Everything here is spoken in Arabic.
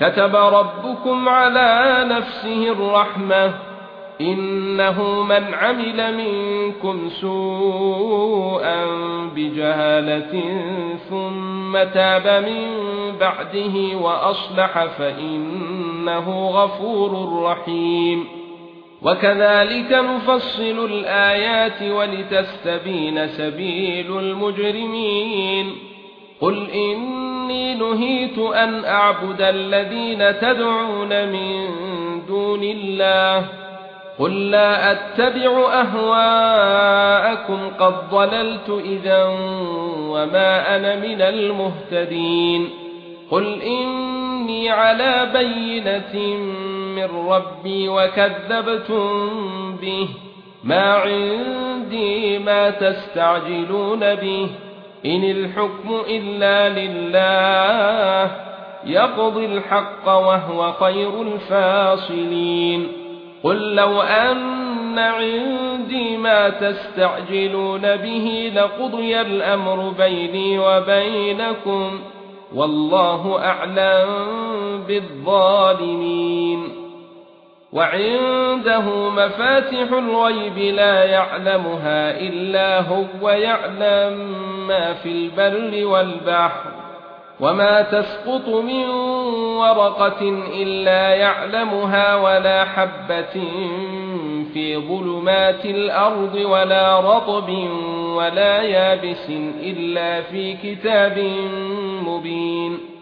كتب ربكم على نفسه الرحمة إنه من عمل منكم سوءا بجهالة ثم تاب من بعده وأصلح فإنه غفور رحيم. وكذلك نفصل الآيات ولتستبين سبيل المجرمين. قل اني نهيت أن أعبد الذين تدعون من دون الله. قل لا أتبع أهواءكم قد ضللت إذا وما أنا من المهتدين. قل إني على بينة من ربي وكذبتم به. ما عندي ما تستعجلون به. إن الحكم إلا لله يقضي الحق وهو خير الفاصلين. قل لو أن عندي ما تستعجلون به لقضي الأمر بيني وبينكم والله أعلم بالظالمين. وعنده مفاتح الغيب لا يعلمها إلا هو يعلم ما في البر والبحر وما تسقط من ورقة إلا يعلمها ولا حبة في ظلمات الأرض ولا رطب ولا يابس إلا في كتاب مبين